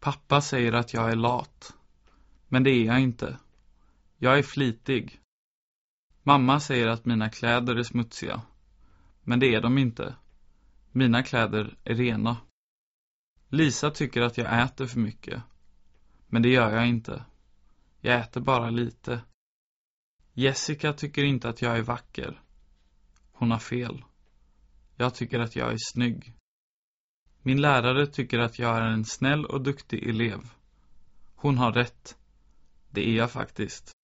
Pappa säger att jag är lat. Men det är jag inte. Jag är flitig. Mamma säger att mina kläder är smutsiga. Men det är de inte. Mina kläder är rena. Lisa tycker att jag äter för mycket. Men det gör jag inte. Jag äter bara lite. Jessica tycker inte att jag är vacker. Hon har fel. Jag tycker att jag är snygg. Min lärare tycker att jag är en snäll och duktig elev. Hon har rätt. Det är jag faktiskt.